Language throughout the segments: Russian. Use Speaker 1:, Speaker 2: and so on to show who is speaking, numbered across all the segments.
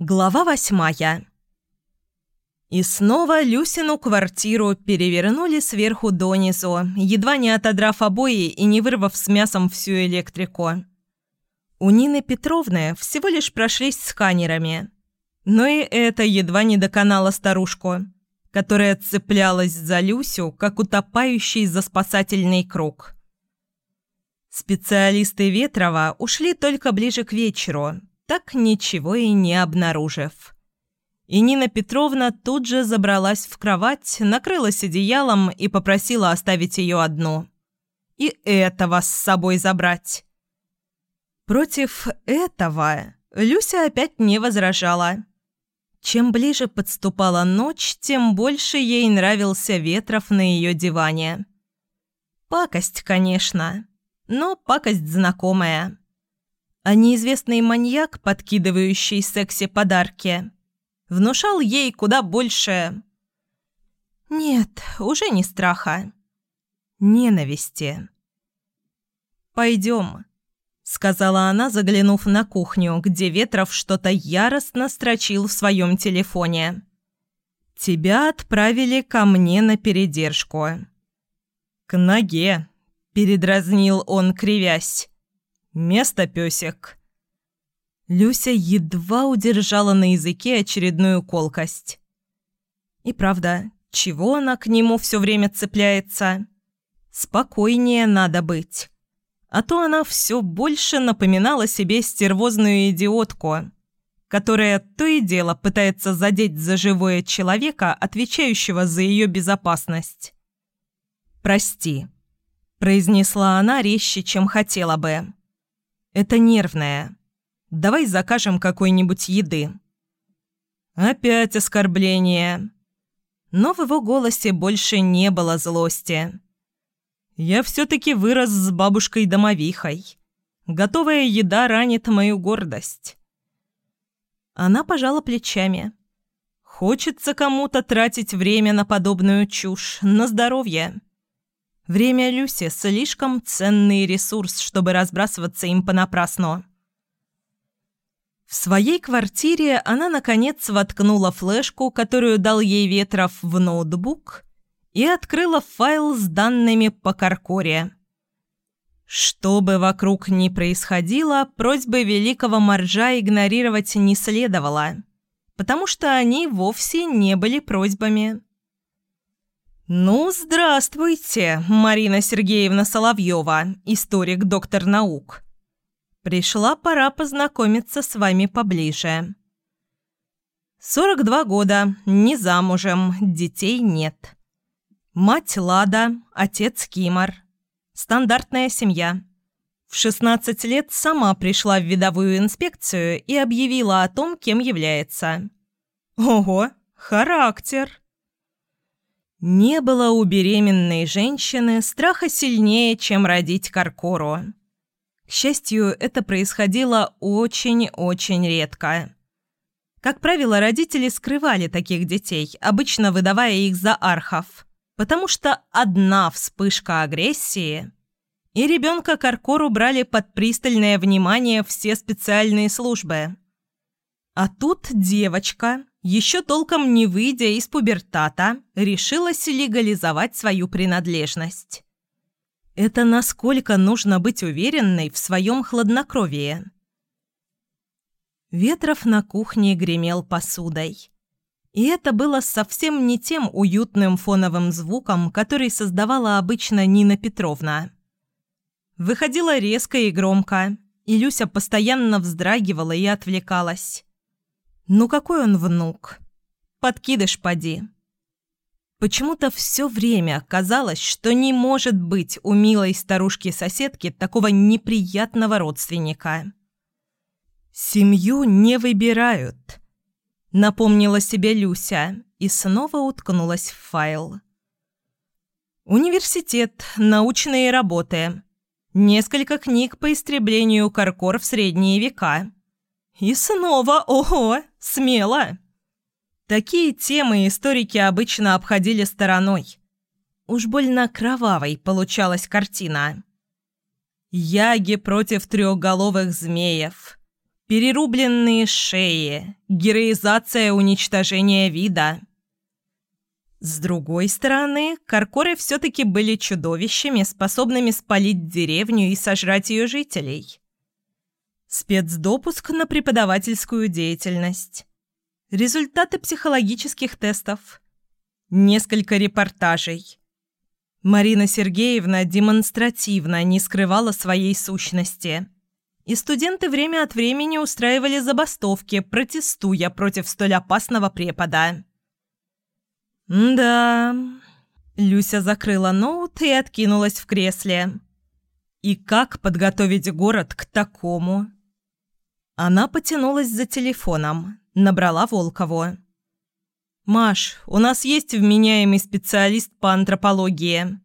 Speaker 1: Глава восьмая. И снова Люсину квартиру перевернули сверху донизу, едва не отодрав обои и не вырвав с мясом всю электрику. У Нины Петровны всего лишь прошлись сканерами. Но и это едва не доконало старушку, которая цеплялась за Люсю, как утопающий за спасательный круг. Специалисты Ветрова ушли только ближе к вечеру – так ничего и не обнаружив. И Нина Петровна тут же забралась в кровать, накрылась одеялом и попросила оставить ее одну. И этого с собой забрать. Против этого Люся опять не возражала. Чем ближе подступала ночь, тем больше ей нравился Ветров на ее диване. Пакость, конечно, но пакость знакомая а неизвестный маньяк, подкидывающий сексе подарки, внушал ей куда больше... Нет, уже не страха. Ненависти. «Пойдем», — сказала она, заглянув на кухню, где Ветров что-то яростно строчил в своем телефоне. «Тебя отправили ко мне на передержку». «К ноге», — передразнил он, кривясь. Место, песик!» Люся едва удержала на языке очередную колкость. И правда, чего она к нему все время цепляется? Спокойнее надо быть. А то она все больше напоминала себе стервозную идиотку, которая то и дело пытается задеть за живое человека, отвечающего за ее безопасность. «Прости», – произнесла она резче, чем хотела бы. Это нервное. Давай закажем какой-нибудь еды». Опять оскорбление. Но в его голосе больше не было злости. «Я все-таки вырос с бабушкой-домовихой. Готовая еда ранит мою гордость». Она пожала плечами. «Хочется кому-то тратить время на подобную чушь, на здоровье». Время Люси – слишком ценный ресурс, чтобы разбрасываться им понапрасну. В своей квартире она, наконец, воткнула флешку, которую дал ей Ветров, в ноутбук и открыла файл с данными по Каркоре. Что бы вокруг ни происходило, просьбы великого Моржа игнорировать не следовало, потому что они вовсе не были просьбами. «Ну, здравствуйте, Марина Сергеевна Соловьева, историк, доктор наук. Пришла пора познакомиться с вами поближе. 42 года, не замужем, детей нет. Мать Лада, отец Кимар. Стандартная семья. В 16 лет сама пришла в видовую инспекцию и объявила о том, кем является. Ого, характер!» Не было у беременной женщины страха сильнее, чем родить Каркору. К счастью, это происходило очень-очень редко. Как правило, родители скрывали таких детей, обычно выдавая их за архов, потому что одна вспышка агрессии, и ребенка Каркору брали под пристальное внимание все специальные службы. А тут девочка, еще толком не выйдя из пубертата, решилась легализовать свою принадлежность. Это насколько нужно быть уверенной в своем хладнокровии. Ветров на кухне гремел посудой. И это было совсем не тем уютным фоновым звуком, который создавала обычно Нина Петровна. Выходило резко и громко, и Люся постоянно вздрагивала и отвлекалась. Ну какой он внук? Подкидыш поди. Почему-то все время казалось, что не может быть у милой старушки-соседки такого неприятного родственника. «Семью не выбирают», — напомнила себе Люся и снова уткнулась в файл. «Университет, научные работы, несколько книг по истреблению каркор в средние века». И снова, ого, смело. Такие темы историки обычно обходили стороной. Уж больно кровавой получалась картина. Яги против трехголовых змеев. Перерубленные шеи, героизация уничтожения вида. С другой стороны, каркоры все-таки были чудовищами, способными спалить деревню и сожрать ее жителей. Спецдопуск на преподавательскую деятельность. Результаты психологических тестов. Несколько репортажей. Марина Сергеевна демонстративно не скрывала своей сущности. И студенты время от времени устраивали забастовки, протестуя против столь опасного препода. «Да...» Люся закрыла ноут и откинулась в кресле. «И как подготовить город к такому?» Она потянулась за телефоном, набрала Волкову. «Маш, у нас есть вменяемый специалист по антропологии».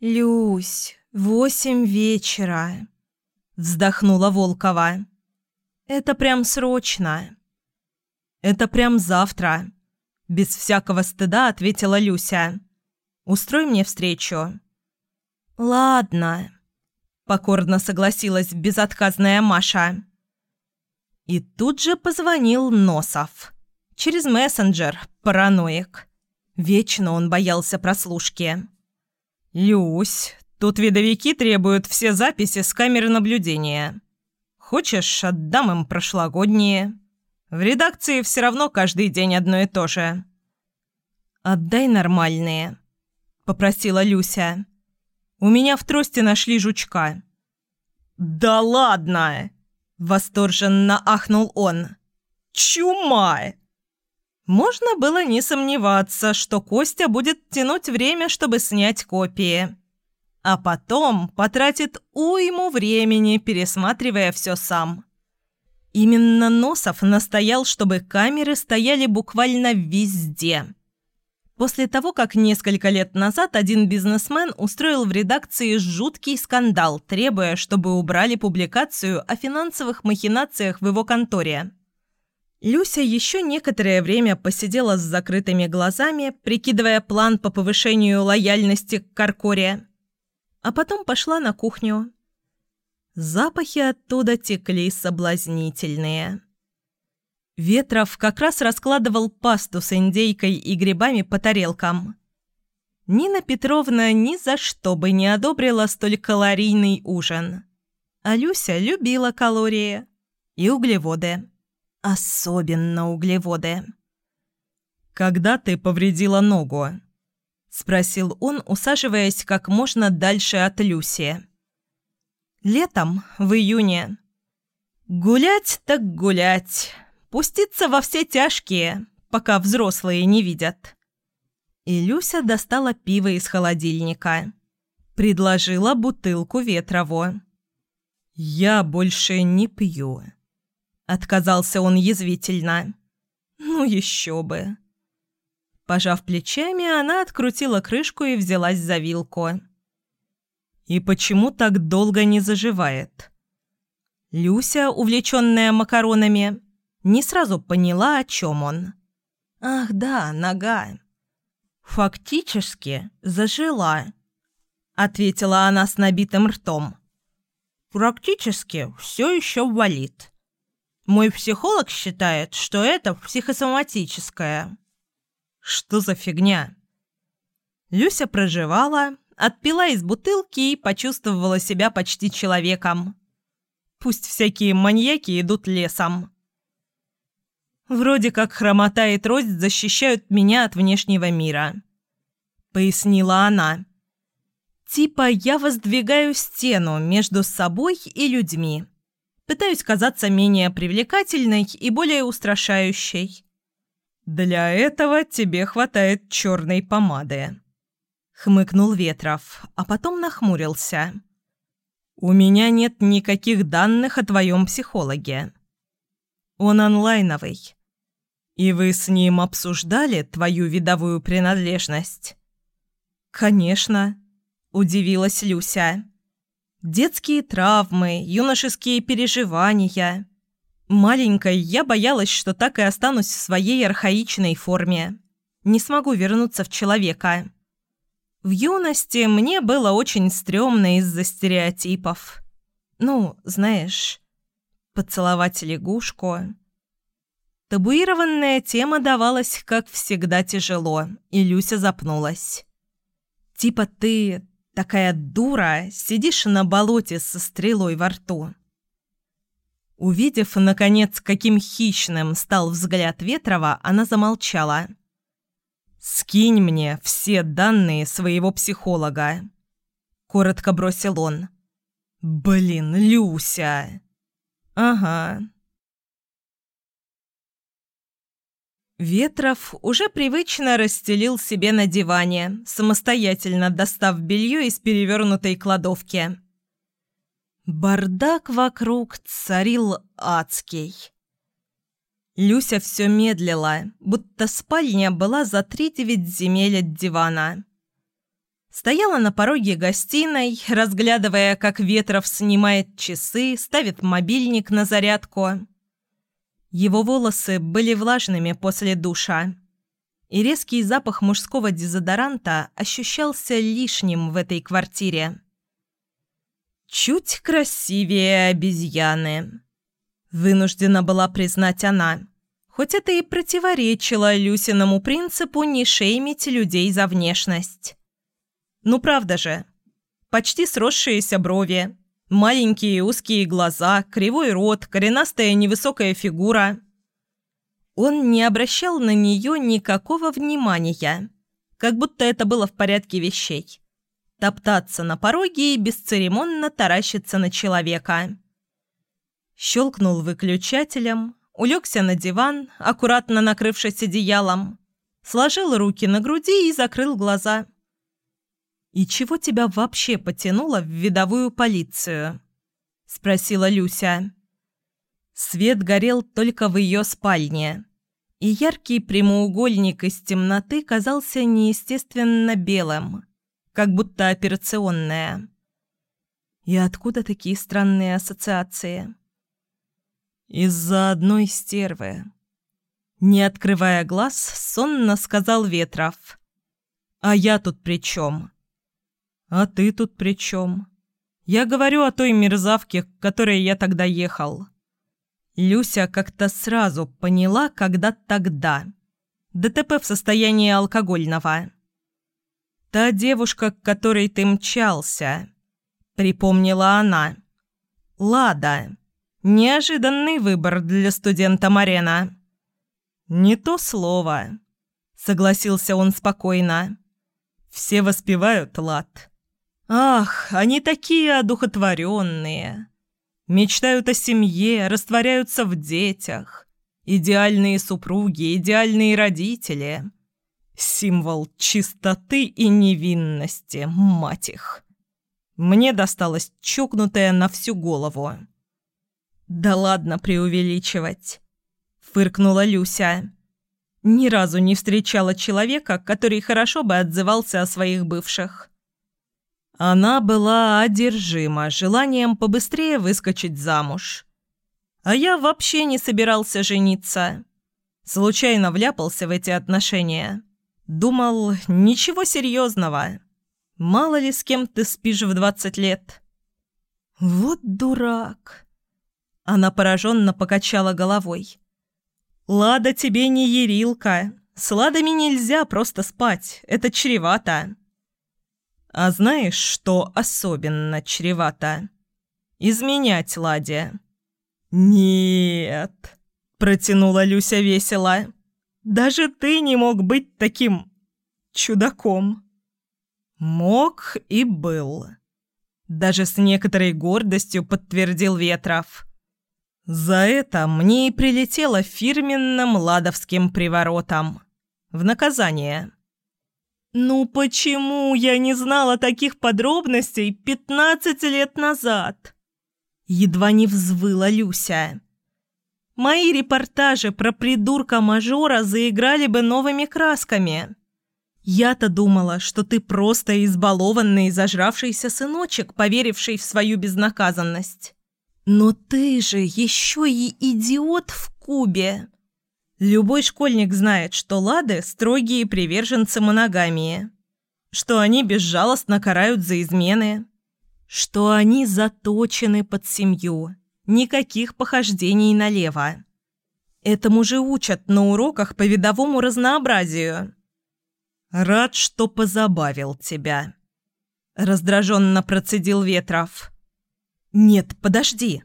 Speaker 2: «Люсь, восемь вечера», — вздохнула Волкова. «Это прям срочно».
Speaker 1: «Это прям завтра», — без всякого стыда ответила Люся. «Устрой мне встречу».
Speaker 2: «Ладно», —
Speaker 1: покорно согласилась безотказная Маша. И тут же позвонил Носов. Через мессенджер, параноик. Вечно он боялся прослушки. «Люсь, тут видовики требуют все записи с камеры наблюдения. Хочешь, отдам им прошлогодние. В редакции все равно каждый день одно и то же». «Отдай нормальные», — попросила Люся. «У меня в трости нашли жучка». «Да ладно!» Восторженно ахнул он. «Чума!» Можно было не сомневаться, что Костя будет тянуть время, чтобы снять копии. А потом потратит уйму времени, пересматривая все сам. Именно Носов настоял, чтобы камеры стояли буквально везде – После того, как несколько лет назад один бизнесмен устроил в редакции жуткий скандал, требуя, чтобы убрали публикацию о финансовых махинациях в его конторе. Люся еще некоторое время посидела с закрытыми глазами, прикидывая план по повышению лояльности к Каркоре, а потом пошла на кухню. Запахи оттуда текли соблазнительные. Ветров как раз раскладывал пасту с индейкой и грибами по тарелкам. Нина Петровна ни за что бы не одобрила столь калорийный ужин. А Люся любила калории и углеводы. Особенно углеводы. «Когда ты повредила ногу?» – спросил он, усаживаясь как можно дальше от Люси. «Летом, в июне. Гулять так гулять». Пуститься во все тяжкие, пока взрослые не видят. И Люся достала пиво из холодильника. Предложила бутылку Ветрову. «Я больше не пью», — отказался он язвительно. «Ну еще бы». Пожав плечами, она открутила крышку и взялась за вилку. «И почему так долго не заживает?» Люся, увлеченная макаронами, не сразу поняла, о чем он. «Ах да, нога». «Фактически зажила», — ответила она с набитым ртом. «Практически все еще болит. Мой психолог считает, что это психосоматическое». «Что за фигня?» Люся проживала, отпила из бутылки и почувствовала себя почти человеком. Пусть всякие маньяки идут лесом. Вроде как хромота и трость защищают меня от внешнего мира», — пояснила она. «Типа я воздвигаю стену между собой и людьми. Пытаюсь казаться менее привлекательной и более устрашающей». «Для этого тебе хватает черной помады», — хмыкнул Ветров, а потом нахмурился. «У меня нет никаких данных о твоем психологе». Он онлайновый. И вы с ним обсуждали твою видовую принадлежность? Конечно, удивилась Люся. Детские травмы, юношеские переживания. Маленькой я боялась, что так и останусь в своей архаичной форме. Не смогу вернуться в человека. В юности мне было очень стрёмно из-за стереотипов. Ну, знаешь, Поцеловать лягушку. Табуированная тема давалась, как всегда, тяжело, и Люся запнулась. «Типа ты, такая дура, сидишь на болоте со стрелой во рту». Увидев, наконец, каким хищным стал взгляд Ветрова, она замолчала. «Скинь мне все данные своего психолога», — коротко бросил он. «Блин, Люся!» «Ага». Ветров уже привычно расстелил себе на диване, самостоятельно достав белье из перевернутой кладовки. Бардак вокруг царил адский. Люся все медлила, будто спальня была за три девять земель от дивана. Стояла на пороге гостиной, разглядывая, как Ветров снимает часы, ставит мобильник на зарядку. Его волосы были влажными после душа, и резкий запах мужского дезодоранта ощущался лишним в этой квартире. Чуть красивее обезьяны. Вынуждена была признать она. Хоть это и противоречило Люсиному принципу не шеймить людей за внешность. Ну правда же. Почти сросшиеся брови, маленькие узкие глаза, кривой рот, коренастая невысокая фигура. Он не обращал на нее никакого внимания, как будто это было в порядке вещей топтаться на пороге и бесцеремонно таращиться на человека. Щелкнул выключателем, улегся на диван, аккуратно накрывшись одеялом, сложил руки на груди и закрыл глаза. «И чего тебя вообще потянуло в видовую полицию?» – спросила Люся. Свет горел только в ее спальне, и яркий прямоугольник из темноты казался неестественно белым – как будто операционная. И откуда такие странные ассоциации? Из-за одной стервы. Не открывая глаз, сонно сказал Ветров. «А я тут при чем?» «А ты тут при чем?» «Я говорю о той мерзавке, к которой я тогда ехал». Люся как-то сразу поняла, когда тогда. ДТП в состоянии алкогольного. «Та девушка, к которой ты мчался», — припомнила она. «Лада. Неожиданный выбор для студента Марена». «Не то слово», — согласился он спокойно. «Все воспевают лад. Ах, они такие одухотворенные. Мечтают о семье, растворяются в детях. Идеальные супруги, идеальные родители». Символ чистоты и невинности, мать их. Мне досталось чокнутое на всю голову. «Да ладно преувеличивать», — фыркнула Люся. «Ни разу не встречала человека, который хорошо бы отзывался о своих бывших». Она была одержима желанием побыстрее выскочить замуж. А я вообще не собирался жениться. Случайно вляпался в эти отношения. Думал, ничего серьезного. Мало ли с кем ты спишь в двадцать лет. Вот дурак. Она пораженно покачала головой. Лада тебе не ерилка. С ладами нельзя просто спать. Это чревато. А знаешь, что особенно чревато? Изменять Ладе. Нет, протянула Люся весело. Даже ты не мог быть таким чудаком. Мог и был. Даже с некоторой гордостью подтвердил Ветров. За это мне и прилетело фирменным ладовским приворотом. В наказание. «Ну почему я не знала таких подробностей пятнадцать лет назад?» Едва не взвыла Люся. Мои репортажи про придурка-мажора заиграли бы новыми красками. Я-то думала, что ты просто избалованный зажравшийся сыночек, поверивший в свою безнаказанность. Но ты же еще и идиот в кубе. Любой школьник знает, что лады – строгие приверженцы моногамии, что они безжалостно карают за измены, что они заточены под семью – Никаких похождений налево. Этому же учат на уроках по видовому разнообразию. Рад, что позабавил тебя. Раздраженно процедил Ветров. Нет, подожди.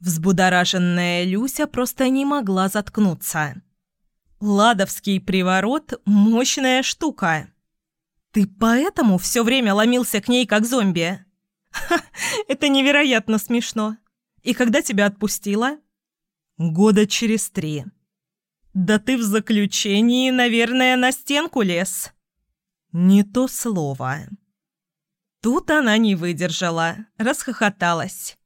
Speaker 1: Взбудораженная Люся просто не могла заткнуться. Ладовский приворот – мощная штука. Ты поэтому все время ломился к ней как зомби? Ха, это невероятно смешно. И когда тебя отпустила? Года через три. Да ты в заключении, наверное, на стенку лез. Не то слово. Тут она не выдержала, расхохоталась.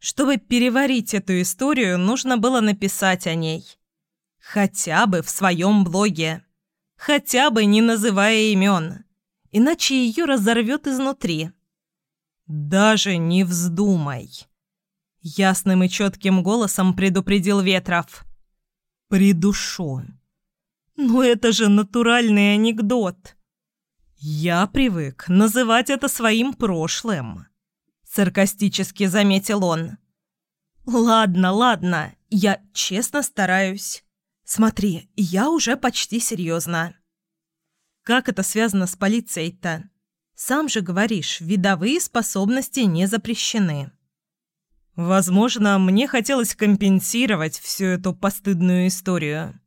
Speaker 1: Чтобы переварить эту историю, нужно было написать о ней. Хотя бы в своем блоге. Хотя бы не называя имен. Иначе ее разорвет изнутри. «Даже не вздумай!» Ясным и четким голосом предупредил Ветров. «Придушу!» «Ну это же натуральный анекдот!» «Я привык называть это своим прошлым», — саркастически заметил он. «Ладно, ладно, я честно стараюсь. Смотри, я уже почти серьезно. Как это связано с полицией-то? Сам же говоришь, видовые способности не запрещены. Возможно, мне хотелось компенсировать всю эту постыдную историю.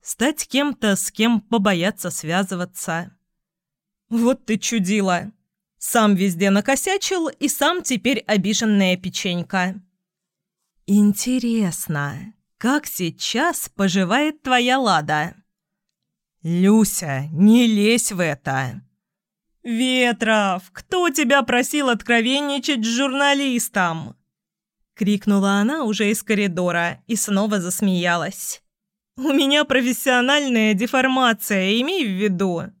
Speaker 1: Стать кем-то, с кем побояться связываться. Вот ты чудила. Сам везде накосячил, и сам теперь обиженная печенька. Интересно, как сейчас поживает твоя Лада?» «Люся, не лезь в это!» «Ветров, кто тебя просил откровенничать с журналистом?» Крикнула она уже из коридора и снова засмеялась. «У меня профессиональная деформация, имей в виду!»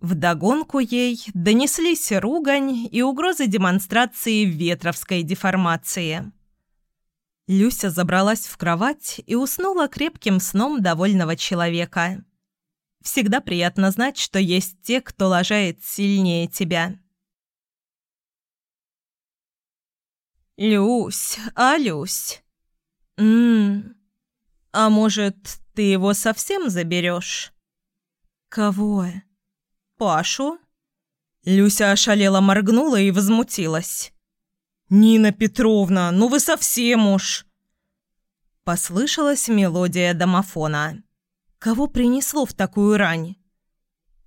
Speaker 1: Вдогонку ей донеслись ругань и угрозы демонстрации ветровской деформации. Люся забралась в кровать и уснула крепким сном довольного человека. Всегда приятно знать, что есть те, кто лажает сильнее тебя. «Люсь, а Люсь? Ммм, а может, ты его совсем заберешь?» «Кого?» «Пашу?» Люся ошалела моргнула и возмутилась. «Нина Петровна, ну вы совсем уж...» Послышалась мелодия домофона. Кого принесло в такую рань?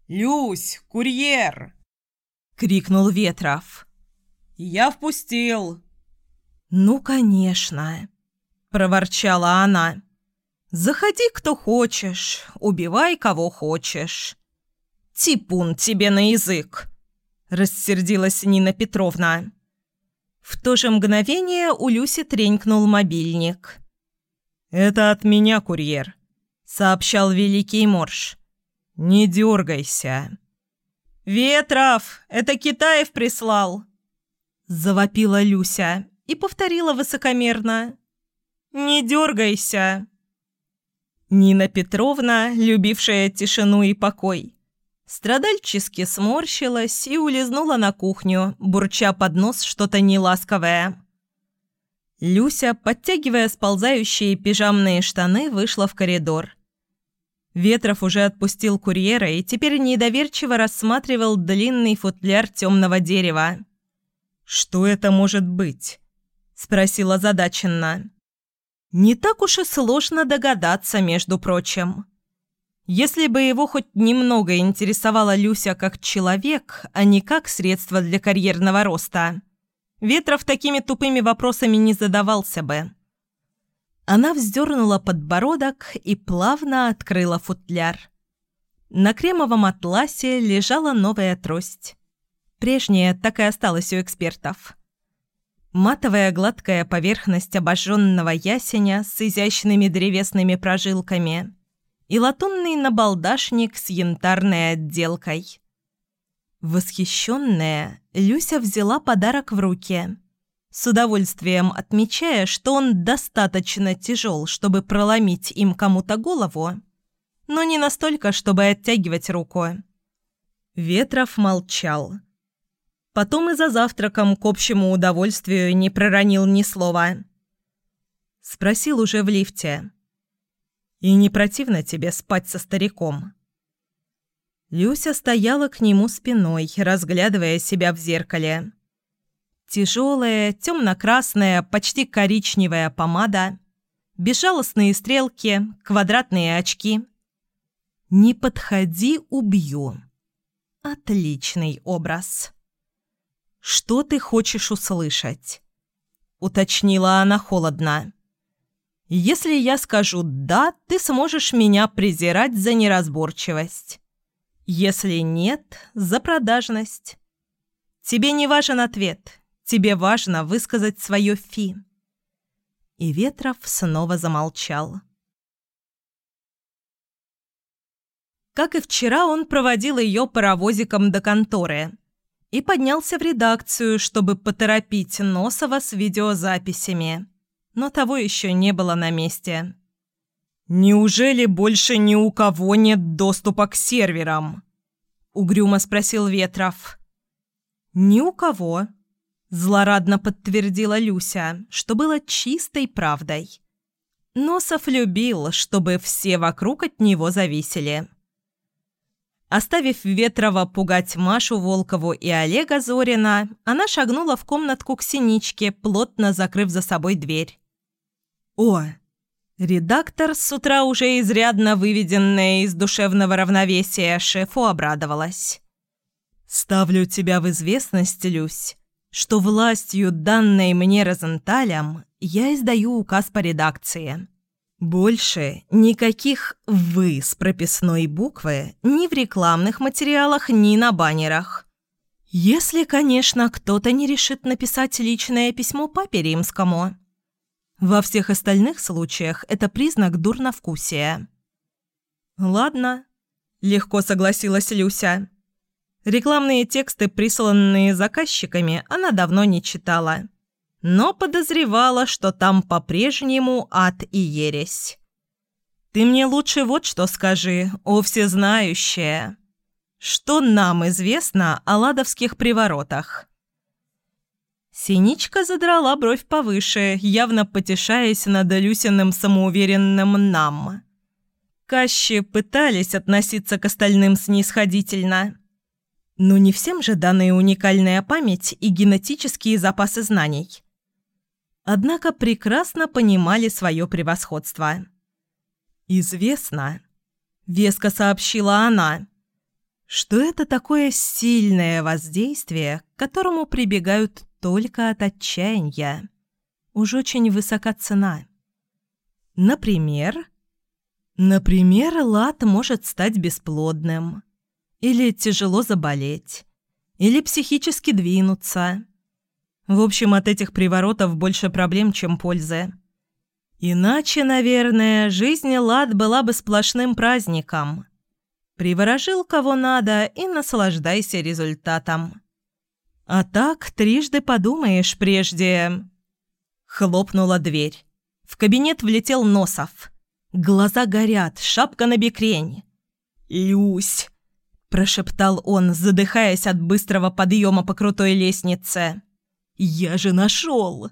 Speaker 1: «Люсь, курьер!» — крикнул Ветров. «Я впустил!» «Ну, конечно!» — проворчала она. «Заходи, кто хочешь, убивай, кого хочешь». «Типун тебе на язык!» — рассердилась Нина Петровна. В то же мгновение у Люси тренькнул мобильник. «Это от меня, курьер», — сообщал Великий Морж. «Не дергайся». «Ветров, это Китаев прислал!» Завопила Люся и повторила высокомерно. «Не дергайся!» Нина Петровна, любившая тишину и покой, Страдальчески сморщилась и улизнула на кухню, бурча под нос что-то неласковое. Люся, подтягивая сползающие пижамные штаны, вышла в коридор. Ветров уже отпустил курьера и теперь недоверчиво рассматривал длинный футляр темного дерева. «Что это может быть?» – спросила задаченно. «Не так уж и сложно догадаться, между прочим». Если бы его хоть немного интересовала Люся как человек, а не как средство для карьерного роста, Ветров такими тупыми вопросами не задавался бы. Она вздернула подбородок и плавно открыла футляр. На кремовом атласе лежала новая трость. Прежняя так и осталась у экспертов. Матовая гладкая поверхность обожженного ясеня с изящными древесными прожилками – и латунный набалдашник с янтарной отделкой. Восхищенная, Люся взяла подарок в руки, с удовольствием отмечая, что он достаточно тяжел, чтобы проломить им кому-то голову, но не настолько, чтобы оттягивать руку. Ветров молчал. Потом и за завтраком к общему удовольствию не проронил ни слова. Спросил уже в лифте. «И не противно тебе спать со стариком?» Люся стояла к нему спиной, разглядывая себя в зеркале. Тяжелая, темно-красная, почти коричневая помада, безжалостные стрелки, квадратные очки. «Не подходи, убью». Отличный образ. «Что ты хочешь услышать?» — уточнила она холодно. «Если я скажу «да», ты сможешь меня презирать за неразборчивость. Если нет, за продажность. Тебе не важен ответ, тебе важно высказать свое «фи». И Ветров снова замолчал. Как и вчера, он проводил ее паровозиком до конторы и поднялся в редакцию, чтобы поторопить Носова с видеозаписями. Но того еще не было на месте. «Неужели больше ни у кого нет доступа к серверам?» — угрюмо спросил Ветров. «Ни у кого», — злорадно подтвердила Люся, что было чистой правдой. Носов любил, чтобы все вокруг от него зависели. Оставив Ветрова пугать Машу Волкову и Олега Зорина, она шагнула в комнатку к Синичке, плотно закрыв за собой дверь. «О, Редактор, с утра уже изрядно выведенная из душевного равновесия, шефу обрадовалась. «Ставлю тебя в известность, Люсь, что властью, данной мне Розенталем, я издаю указ по редакции. Больше никаких «вы» с прописной буквы ни в рекламных материалах, ни на баннерах. Если, конечно, кто-то не решит написать личное письмо папе римскому». Во всех остальных случаях это признак дурновкусия. «Ладно», – легко согласилась Люся. Рекламные тексты, присланные заказчиками, она давно не читала. Но подозревала, что там по-прежнему ад и ересь. «Ты мне лучше вот что скажи, о всезнающая. Что нам известно о ладовских приворотах?» Синичка задрала бровь повыше, явно потешаясь над Люсиным самоуверенным «нам». Кащи пытались относиться к остальным снисходительно. Но не всем же даны уникальная память и генетические запасы знаний. Однако прекрасно понимали свое превосходство. «Известно», — веско сообщила она, — что это такое сильное воздействие, к которому прибегают только от отчаяния. Уж очень высока цена. Например... Например, лад может стать бесплодным. Или тяжело заболеть. Или психически двинуться. В общем, от этих приворотов больше проблем, чем пользы. Иначе, наверное, жизнь лад была бы сплошным праздником. Приворожил кого надо и наслаждайся результатом. А так трижды подумаешь прежде...» Хлопнула дверь. В кабинет влетел Носов. Глаза горят, шапка на бекрень. «Люсь!» – прошептал он, задыхаясь от быстрого подъема по крутой лестнице. «Я же нашел!»